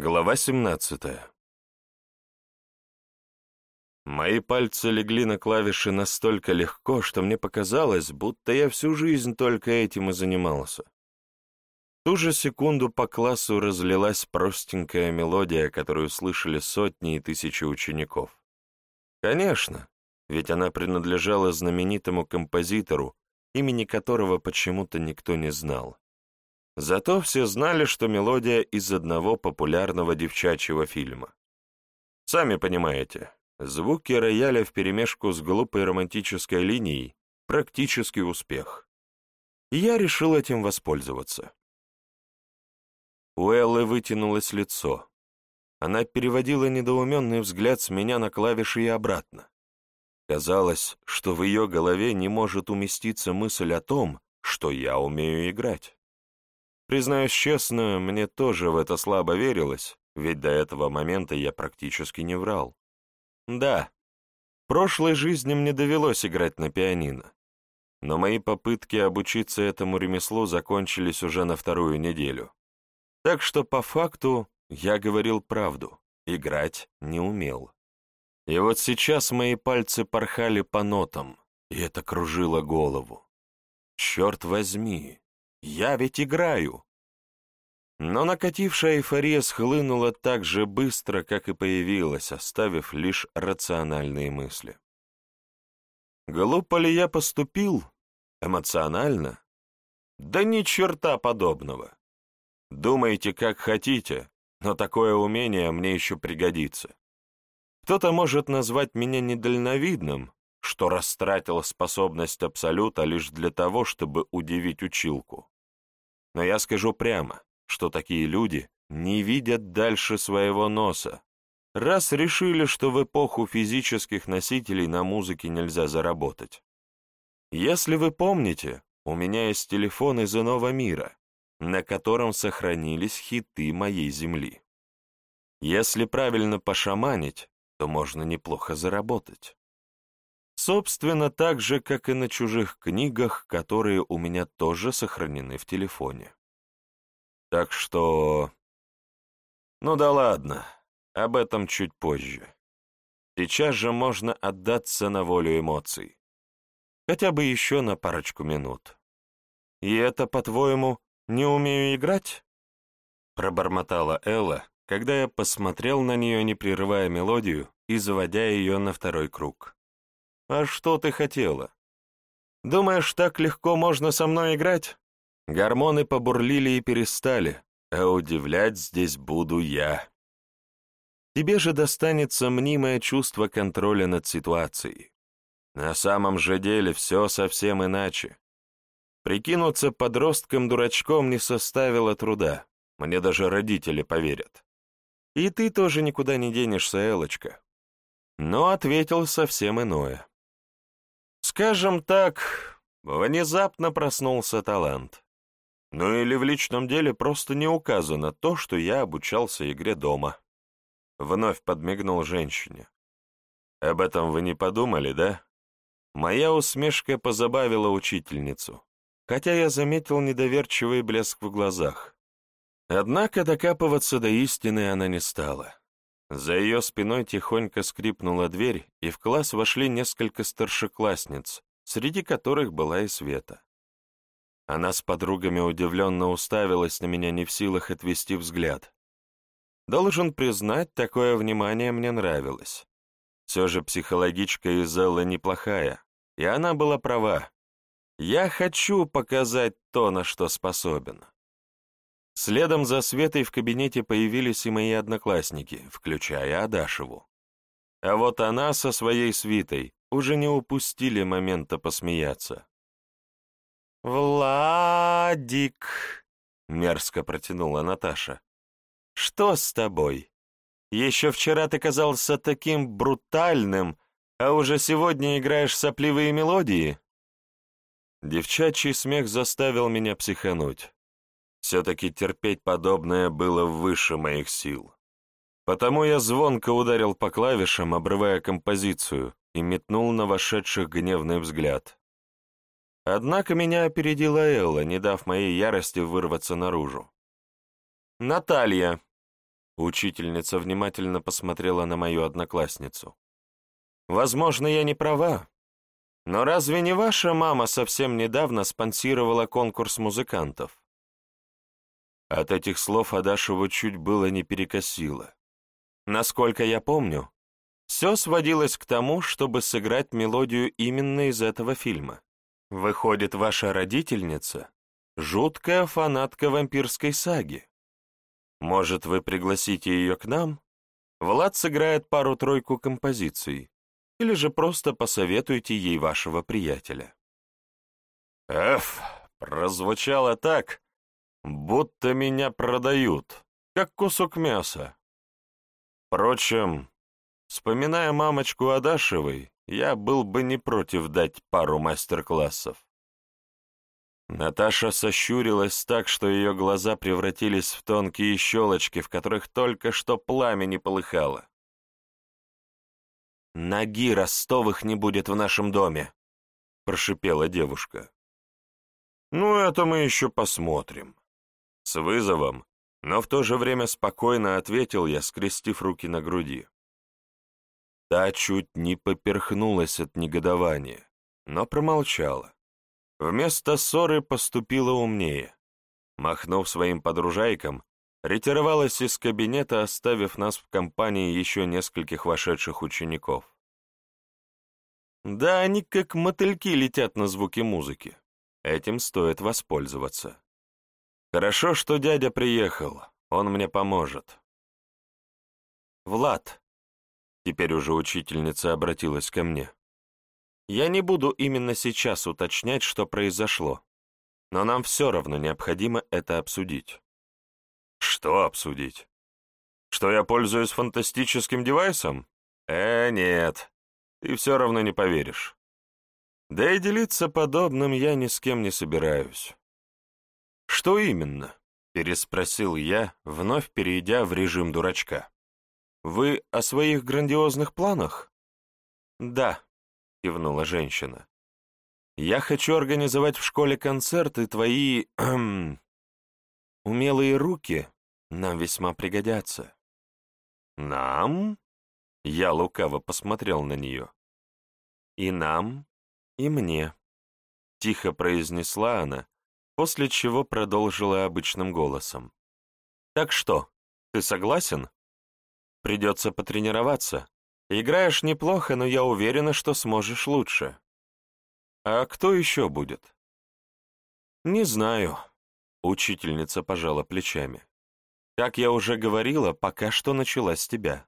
Глава 17 Мои пальцы легли на клавиши настолько легко, что мне показалось, будто я всю жизнь только этим и занимался. В ту же секунду по классу разлилась простенькая мелодия, которую слышали сотни и тысячи учеников. Конечно, ведь она принадлежала знаменитому композитору, имени которого почему-то никто не знал. Зато все знали, что мелодия из одного популярного девчачьего фильма. Сами понимаете, звуки рояля вперемешку с глупой романтической линией — практический успех. Я решил этим воспользоваться. У Эллы вытянулось лицо. Она переводила недоуменный взгляд с меня на клавиши и обратно. Казалось, что в ее голове не может уместиться мысль о том, что я умею играть. Признаюсь честно, мне тоже в это слабо верилось, ведь до этого момента я практически не врал. Да, в прошлой жизни мне довелось играть на пианино, но мои попытки обучиться этому ремеслу закончились уже на вторую неделю. Так что по факту я говорил правду, играть не умел. И вот сейчас мои пальцы порхали по нотам, и это кружило голову. Черт возьми, я ведь играю. Но накатившая эйфория схлынула так же быстро, как и появилась, оставив лишь рациональные мысли. Глупо ли я поступил? Эмоционально? Да ни черта подобного. Думайте, как хотите, но такое умение мне еще пригодится. Кто-то может назвать меня недальновидным, что растратил способность Абсолюта лишь для того, чтобы удивить училку. Но я скажу прямо, что такие люди не видят дальше своего носа, раз решили, что в эпоху физических носителей на музыке нельзя заработать. Если вы помните, у меня есть телефон из иного мира, на котором сохранились хиты моей земли. Если правильно пошаманить, то можно неплохо заработать. Собственно, так же, как и на чужих книгах, которые у меня тоже сохранены в телефоне. Так что... Ну да ладно, об этом чуть позже. Сейчас же можно отдаться на волю эмоций. Хотя бы еще на парочку минут. И это, по-твоему, не умею играть? Пробормотала Элла, когда я посмотрел на нее, не прерывая мелодию и заводя ее на второй круг. «А что ты хотела? Думаешь, так легко можно со мной играть?» Гормоны побурлили и перестали, а удивлять здесь буду я. Тебе же достанется мнимое чувство контроля над ситуацией. На самом же деле все совсем иначе. Прикинуться подростком-дурачком не составило труда, мне даже родители поверят. И ты тоже никуда не денешься, Элочка. Но ответил совсем иное. Скажем так, внезапно проснулся талант. Ну или в личном деле просто не указано то, что я обучался игре дома. Вновь подмигнул женщине. Об этом вы не подумали, да? Моя усмешка позабавила учительницу, хотя я заметил недоверчивый блеск в глазах. Однако докапываться до истины она не стала. За ее спиной тихонько скрипнула дверь, и в класс вошли несколько старшеклассниц, среди которых была и Света. Она с подругами удивленно уставилась на меня, не в силах отвести взгляд. Должен признать, такое внимание мне нравилось. Все же психологичка из Эллы неплохая, и она была права. Я хочу показать то, на что способен. Следом за Светой в кабинете появились и мои одноклассники, включая Адашеву. А вот она со своей свитой уже не упустили момента посмеяться. «Владик!» — мерзко протянула Наташа. «Что с тобой? Еще вчера ты казался таким брутальным, а уже сегодня играешь сопливые мелодии?» Девчачий смех заставил меня психануть. Все-таки терпеть подобное было выше моих сил. Потому я звонко ударил по клавишам, обрывая композицию, и метнул на вошедших гневный взгляд. Однако меня опередила Элла, не дав моей ярости вырваться наружу. «Наталья, Учительница внимательно посмотрела на мою одноклассницу. «Возможно, я не права, но разве не ваша мама совсем недавно спонсировала конкурс музыкантов?» От этих слов Адашева чуть было не перекосило. Насколько я помню, все сводилось к тому, чтобы сыграть мелодию именно из этого фильма. Выходит, ваша родительница — жуткая фанатка вампирской саги. Может, вы пригласите ее к нам? Влад сыграет пару-тройку композиций. Или же просто посоветуйте ей вашего приятеля. Эф, прозвучало так, будто меня продают, как кусок мяса. Впрочем, вспоминая мамочку Адашевой, я был бы не против дать пару мастер-классов. Наташа сощурилась так, что ее глаза превратились в тонкие щелочки, в которых только что пламя не полыхало. «Ноги Ростовых не будет в нашем доме», — прошипела девушка. «Ну, это мы еще посмотрим». С вызовом, но в то же время спокойно ответил я, скрестив руки на груди. Та чуть не поперхнулась от негодования, но промолчала. Вместо ссоры поступила умнее. Махнув своим подружайкам, ретировалась из кабинета, оставив нас в компании еще нескольких вошедших учеников. Да, они как мотыльки летят на звуки музыки. Этим стоит воспользоваться. Хорошо, что дядя приехал, он мне поможет. Влад, Теперь уже учительница обратилась ко мне. Я не буду именно сейчас уточнять, что произошло, но нам все равно необходимо это обсудить. Что обсудить? Что я пользуюсь фантастическим девайсом? Э, нет, ты все равно не поверишь. Да и делиться подобным я ни с кем не собираюсь. Что именно? Переспросил я, вновь перейдя в режим дурачка. «Вы о своих грандиозных планах?» «Да», — кивнула женщина. «Я хочу организовать в школе концерт, и твои... Умелые руки нам весьма пригодятся». «Нам?» — я лукаво посмотрел на нее. «И нам, и мне», — тихо произнесла она, после чего продолжила обычным голосом. «Так что, ты согласен?» Придется потренироваться. Играешь неплохо, но я уверена, что сможешь лучше. А кто еще будет? Не знаю. Учительница пожала плечами. Как я уже говорила, пока что начала с тебя.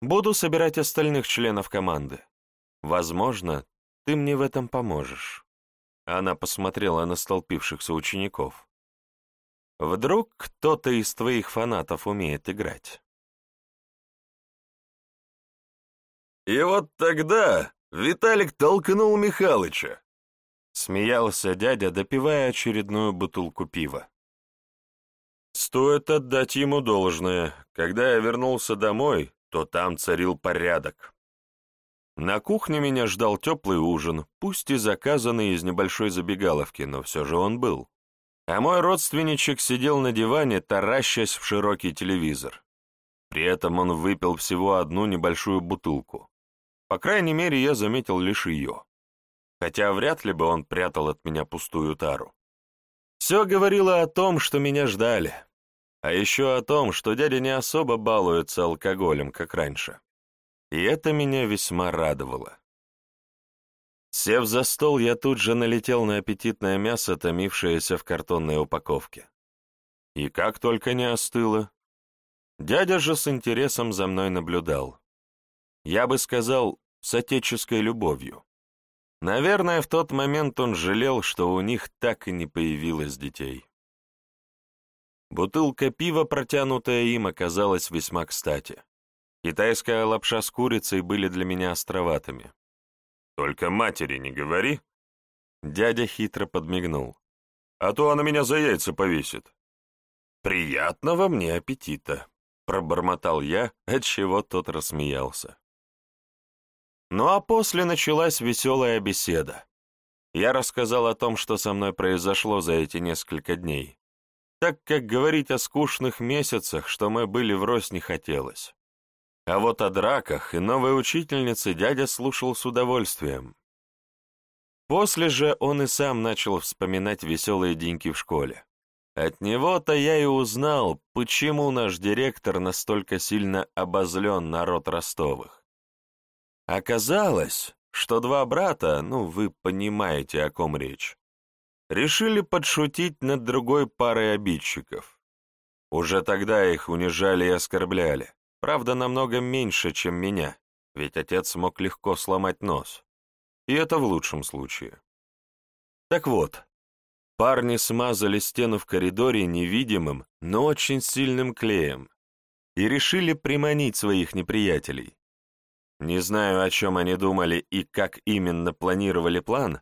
Буду собирать остальных членов команды. Возможно, ты мне в этом поможешь. Она посмотрела на столпившихся учеников. Вдруг кто-то из твоих фанатов умеет играть. И вот тогда Виталик толкнул Михалыча. Смеялся дядя, допивая очередную бутылку пива. Стоит отдать ему должное. Когда я вернулся домой, то там царил порядок. На кухне меня ждал теплый ужин, пусть и заказанный из небольшой забегаловки, но все же он был. А мой родственничек сидел на диване, таращась в широкий телевизор. При этом он выпил всего одну небольшую бутылку. По крайней мере, я заметил лишь ее. Хотя вряд ли бы он прятал от меня пустую тару. Все говорило о том, что меня ждали. А еще о том, что дядя не особо балуется алкоголем, как раньше. И это меня весьма радовало. Сев за стол, я тут же налетел на аппетитное мясо, томившееся в картонной упаковке. И как только не остыло. Дядя же с интересом за мной наблюдал. Я бы сказал, с отеческой любовью. Наверное, в тот момент он жалел, что у них так и не появилось детей. Бутылка пива, протянутая им, оказалась весьма кстати. Китайская лапша с курицей были для меня островатыми. «Только матери не говори!» Дядя хитро подмигнул. «А то она меня за яйца повесит». «Приятного мне аппетита!» — пробормотал я, отчего тот рассмеялся. Ну а после началась веселая беседа. Я рассказал о том, что со мной произошло за эти несколько дней. так как говорить о скучных месяцах, что мы были врозь, не хотелось. А вот о драках и новой учительнице дядя слушал с удовольствием. После же он и сам начал вспоминать веселые деньки в школе. От него-то я и узнал, почему наш директор настолько сильно обозлен народ Ростовых. Оказалось, что два брата, ну, вы понимаете, о ком речь, решили подшутить над другой парой обидчиков. Уже тогда их унижали и оскорбляли, правда, намного меньше, чем меня, ведь отец мог легко сломать нос. И это в лучшем случае. Так вот, парни смазали стену в коридоре невидимым, но очень сильным клеем и решили приманить своих неприятелей. Не знаю, о чем они думали и как именно планировали план,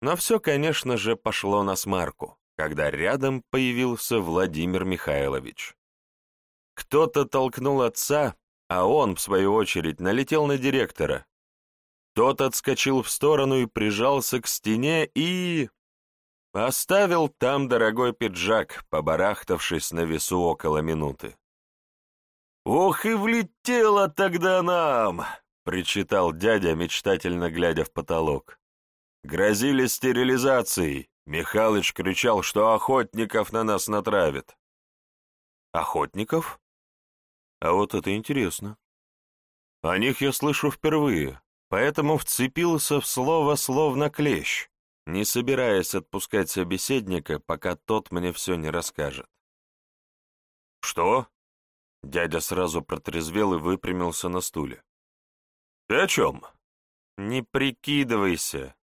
но все, конечно же, пошло на смарку, когда рядом появился Владимир Михайлович. Кто-то толкнул отца, а он, в свою очередь, налетел на директора. Тот отскочил в сторону и прижался к стене и... Оставил там дорогой пиджак, побарахтавшись на весу около минуты. «Ох и влетело тогда нам!» — причитал дядя, мечтательно глядя в потолок. Грозили стерилизацией. Михалыч кричал, что охотников на нас натравит. Охотников? А вот это интересно. О них я слышу впервые, поэтому вцепился в слово словно клещ, не собираясь отпускать собеседника, пока тот мне все не расскажет. «Что?» Дядя сразу протрезвел и выпрямился на стуле. «Ты о чем?» «Не прикидывайся.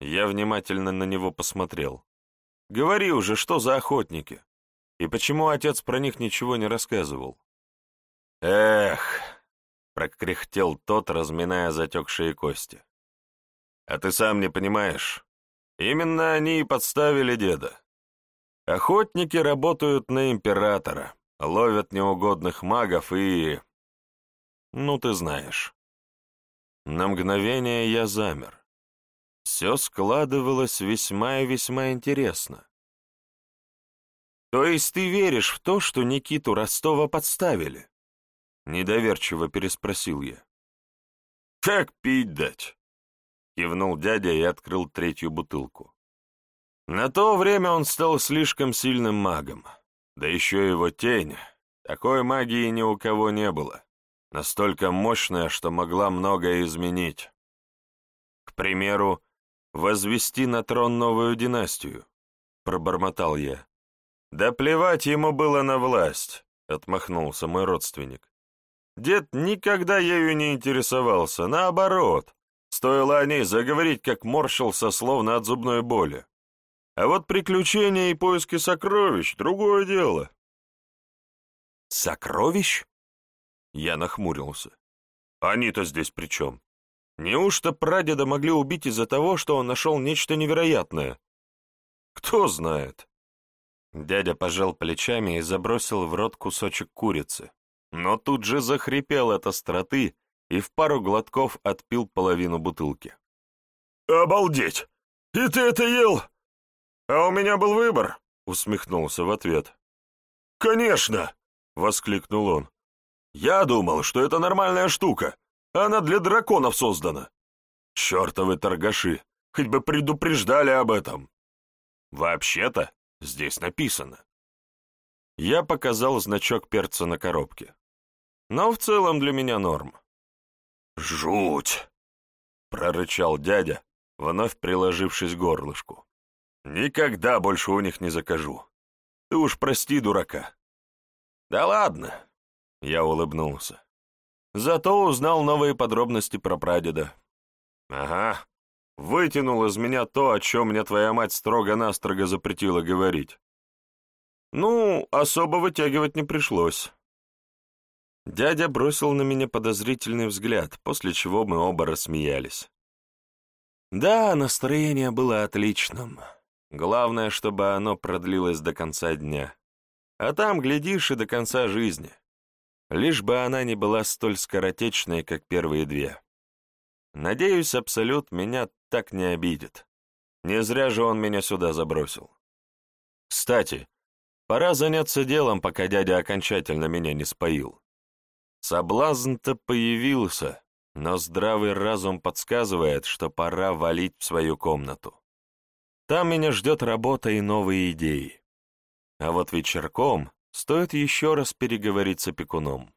Я внимательно на него посмотрел. «Говори уже, что за охотники? И почему отец про них ничего не рассказывал?» «Эх!» — прокряхтел тот, разминая затекшие кости. «А ты сам не понимаешь. Именно они и подставили деда. Охотники работают на императора, ловят неугодных магов и... Ну, ты знаешь». На мгновение я замер. Все складывалось весьма и весьма интересно. «То есть ты веришь в то, что Никиту Ростова подставили?» Недоверчиво переспросил я. «Как пить дать?» Кивнул дядя и открыл третью бутылку. На то время он стал слишком сильным магом. Да еще его тень. Такой магии ни у кого не было. Настолько мощная, что могла многое изменить. К примеру, возвести на трон новую династию», — пробормотал я. «Да плевать ему было на власть», — отмахнулся мой родственник. «Дед никогда ею не интересовался, наоборот. Стоило о ней заговорить, как морщился, словно от зубной боли. А вот приключения и поиски сокровищ — другое дело». «Сокровищ?» Я нахмурился. «Они-то здесь при чем?» Неужто прадеда могли убить из-за того, что он нашел нечто невероятное? Кто знает. Дядя пожал плечами и забросил в рот кусочек курицы, но тут же захрипел от остроты и в пару глотков отпил половину бутылки. «Обалдеть! И ты это ел? А у меня был выбор!» — усмехнулся в ответ. «Конечно!» — воскликнул он. «Я думал, что это нормальная штука, она для драконов создана. Чертовы торгаши, хоть бы предупреждали об этом. Вообще-то здесь написано. Я показал значок перца на коробке. Но в целом для меня норм. «Жуть!» — прорычал дядя, вновь приложившись горлышку. «Никогда больше у них не закажу. Ты уж прости, дурака». «Да ладно!» — я улыбнулся. Зато узнал новые подробности про прадеда. Ага, вытянул из меня то, о чем мне твоя мать строго-настрого запретила говорить. Ну, особо вытягивать не пришлось. Дядя бросил на меня подозрительный взгляд, после чего мы оба рассмеялись. Да, настроение было отличным. Главное, чтобы оно продлилось до конца дня. А там, глядишь, и до конца жизни лишь бы она не была столь скоротечной, как первые две. Надеюсь, Абсолют меня так не обидит. Не зря же он меня сюда забросил. Кстати, Пора заняться делом, пока дядя окончательно меня не споил. Соблазн-то появился, но здравый разум подсказывает, что пора валить в свою комнату. Там меня ждет работа и новые идеи. А вот вечерком стоит еще раз переговорить с опекуном.